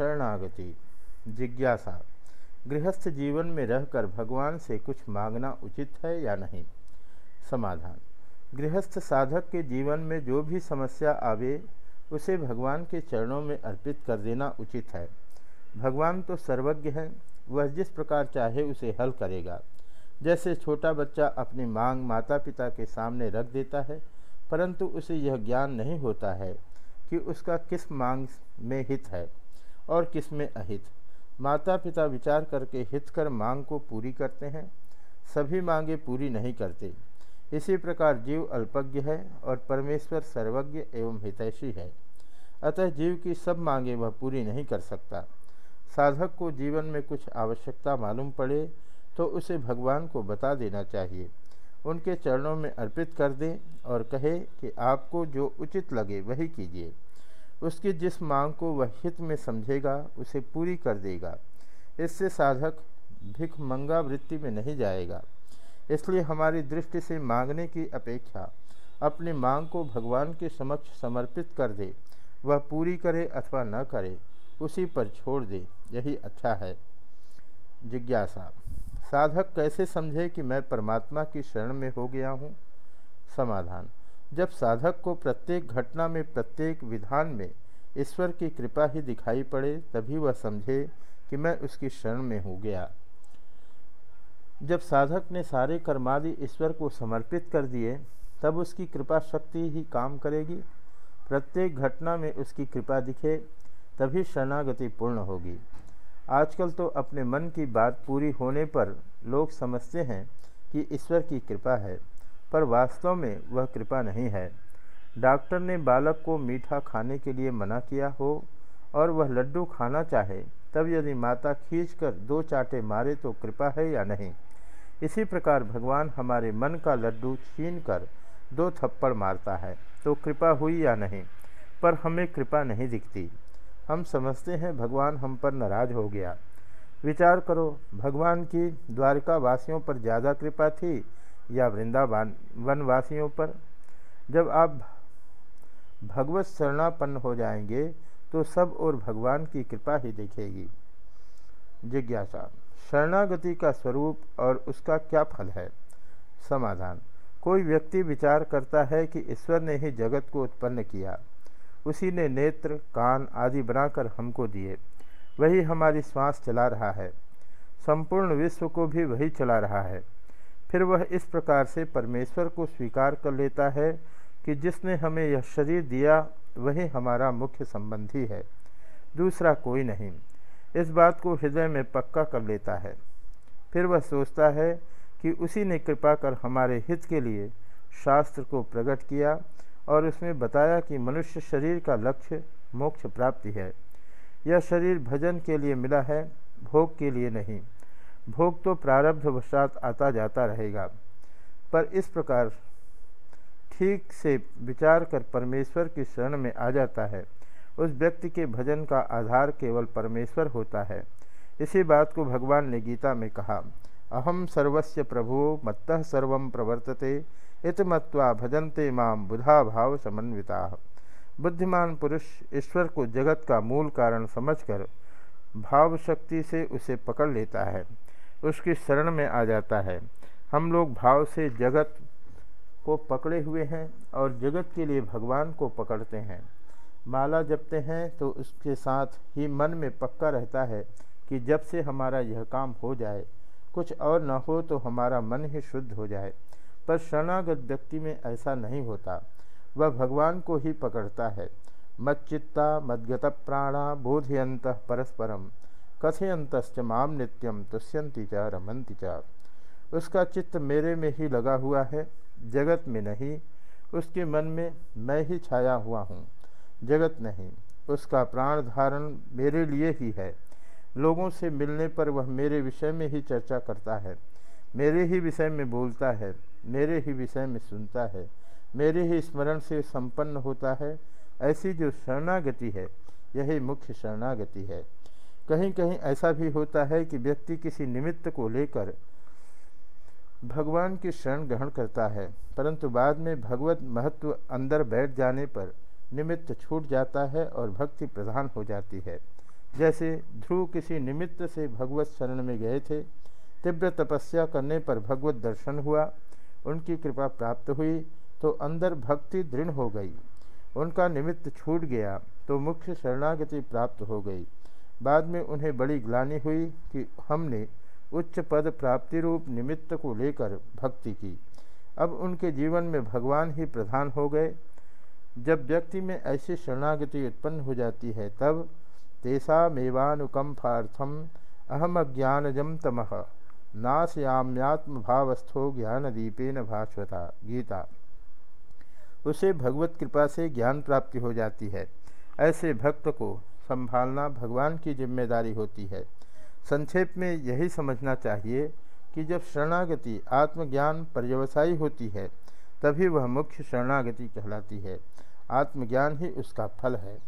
शरणागति। जिज्ञासा, गृहस्थ जीवन में रहकर भगवान से कुछ मांगना उचित है या नहीं? समाधान, गृहस्थ साधक के जीवन में जो भी समस्या आवे, उसे भगवान के चरणों में अर्पित कर देना उचित है। भगवान तो सर्वज्ञ है, वह जिस प्रकार चाहे उसे हल करेगा। जैसे छोटा बच्चा अपनी मांग माता पिता के सामने रख देता है, परंतु उसे यह ज्ञान नहीं होता है कि उसका किस मांग में हित है। और किसमें अहित? माता पिता विचार करके हित कर मांग को पूरी करते हैं, सभी मांगे पूरी नहीं करते। इसी प्रकार जीव अल्पज्ञ है और परमेश्वर सर्वज्ञ एवं हितैषी है। अतः जीव की सब मांगे वह पूरी नहीं कर सकता। साधक को जीवन में कुछ आवश्यकता मालूम पड़े तो उसे भगवान को बता देना चाहिए। उनके चरणों में अर्पित कर दें और कहे कि आपको जो उचित लगे वही कीजिए। उसकी जिस मांग को वह हित में समझेगा, उसे पूरी कर देगा। इससे साधक भिख मंगा वृत्ति में नहीं जाएगा। इसलिए हमारी दृष्टि से मांगने की अपेक्षा अपनी मांग को भगवान के समक्ष समर्पित कर दे। वह पूरी करे अथवा न करे, उसी पर छोड़ दे। यही अच्छा है। जिज्ञासा। साधक कैसे समझे कि मैं परमात्मा की शरण में हो गया हूँ? समाधान। जब साधक को प्रत्येक घटना में, प्रत्येक विधान में ईश्वर की कृपा ही दिखाई पड़े, तभी वह समझे कि मैं उसकी शरण में हो गया। जब साधक ने सारे कर्मादि ईश्वर को समर्पित कर दिए, तब उसकी कृपा शक्ति ही काम करेगी। प्रत्येक घटना में उसकी कृपा दिखे, तभी शरणागति पूर्ण होगी। आजकल तो अपने मन की बात पूरी होने पर लोग समझते हैं कि ईश्वर की कृपा है। पर वास्तव में वह कृपा नहीं है। डॉक्टर ने बालक को मीठा खाने के लिए मना किया हो और वह लड्डू खाना चाहे, तब यदि माता खींचकर दो चाटे मारे तो कृपा है या नहीं? इसी प्रकार भगवान हमारे मन का लड्डू छीन कर दो थप्पड़ मारता है तो कृपा हुई या नहीं? पर हमें कृपा नहीं दिखती। हम समझते हैं भगवान हम पर नाराज़ हो गया। विचार करो, भगवान की द्वारका वासियों पर ज़्यादा कृपा थी या वृंदावन वनवासियों पर जब आप भगवत शरणापन्न हो जाएँगे तो सब और भगवान की कृपा ही देखेगी। जिज्ञासा, शरणागति का स्वरूप और उसका क्या फल है? समाधान, कोई व्यक्ति विचार करता है कि ईश्वर ने ही जगत को उत्पन्न किया। उसी ने नेत्र, कान आदि बनाकर हमको दिए। वही हमारी श्वास चला रहा है। संपूर्ण विश्व को भी वही चला रहा है। फिर वह इस प्रकार से परमेश्वर को स्वीकार कर लेता है कि जिसने हमें यह शरीर दिया, वही हमारा मुख्य संबंधी है। दूसरा कोई नहीं। इस बात को हृदय में पक्का कर लेता है। फिर वह सोचता है कि उसी ने कृपा कर हमारे हित के लिए शास्त्र को प्रकट किया और उसमें बताया कि मनुष्य शरीर का लक्ष्य मोक्ष प्राप्ति है। यह शरीर भजन के लिए मिला है, भोग के लिए नहीं। भोग तो प्रारब्ध वशात आता जाता रहेगा, पर इस प्रकार ठीक से विचार कर परमेश्वर की शरण में आ जाता है। उस व्यक्ति के भजन का आधार केवल परमेश्वर होता है। इसी बात को भगवान ने गीता में कहा अहम सर्वस्य प्रभु, मत्त सर्व प्रवर्तते, इत मत्वा भजन्ते माम बुधा भाव समन्विता। बुद्धिमान पुरुष ईश्वर को जगत का मूल कारण समझकर भाव शक्ति से उसे पकड़ लेता है। उसकी शरण में आ जाता है। हम लोग भाव से जगत को पकड़े हुए हैं और जगत के लिए भगवान को पकड़ते हैं। माला जपते हैं तो उसके साथ ही मन में पक्का रहता है कि जब से हमारा यह काम हो जाए, कुछ और न हो तो हमारा मन ही शुद्ध हो जाए। पर शरणागत व्यक्ति में ऐसा नहीं होता। वह भगवान को ही पकड़ता है। मच्चित्ता मद्गत प्राणा बोधयंत परस्परम। कथयंतश्च माम नित्यम तुष्यंती च रमंती च। उसका चित्त मेरे में ही लगा हुआ है, जगत में नहीं, उसके मन में मैं ही छाया हुआ हूँ, जगत नहीं, उसका प्राण धारण मेरे लिए ही है। लोगों से मिलने पर वह मेरे विषय में ही चर्चा करता है, मेरे ही विषय में बोलता है, मेरे ही विषय में सुनता है, मेरे ही स्मरण से संपन्न होता है, ऐसी जो शरणागति है, यही मुख्य शरणागति है। कहीं कहीं ऐसा भी होता है कि व्यक्ति किसी निमित्त को लेकर भगवान की शरण ग्रहण करता है, परंतु बाद में भगवत महत्व अंदर बैठ जाने पर निमित्त छूट जाता है और भक्ति प्रधान हो जाती है। जैसे ध्रुव किसी निमित्त से भगवत शरण में गए थे, तीव्र तपस्या करने पर भगवत दर्शन हुआ, उनकी कृपा प्राप्त हुई तो अंदर भक्ति दृढ़ हो गई। उनका निमित्त छूट गया तो मुख्य शरणागति प्राप्त हो गई। बाद में उन्हें बड़ी ग्लानि हुई कि हमने उच्च पद प्राप्ति रूप निमित्त को लेकर भक्ति की। अब उनके जीवन में भगवान ही प्रधान हो गए। जब व्यक्ति में ऐसी शरणागति उत्पन्न हो जाती है, तब तेषा मेवानुकंफार्थम अहम अज्ञानजम तमह नाशयाम्यात्म भावस्थो ज्ञान दीपेन भास्वता गीता। उसे भगवत कृपा से ज्ञान प्राप्ति हो जाती है। ऐसे भक्त को संभालना भगवान की ज़िम्मेदारी होती है। संक्षेप में यही समझना चाहिए कि जब शरणागति आत्मज्ञान पर्यवसायी होती है, तभी वह मुख्य शरणागति कहलाती है। आत्मज्ञान ही उसका फल है।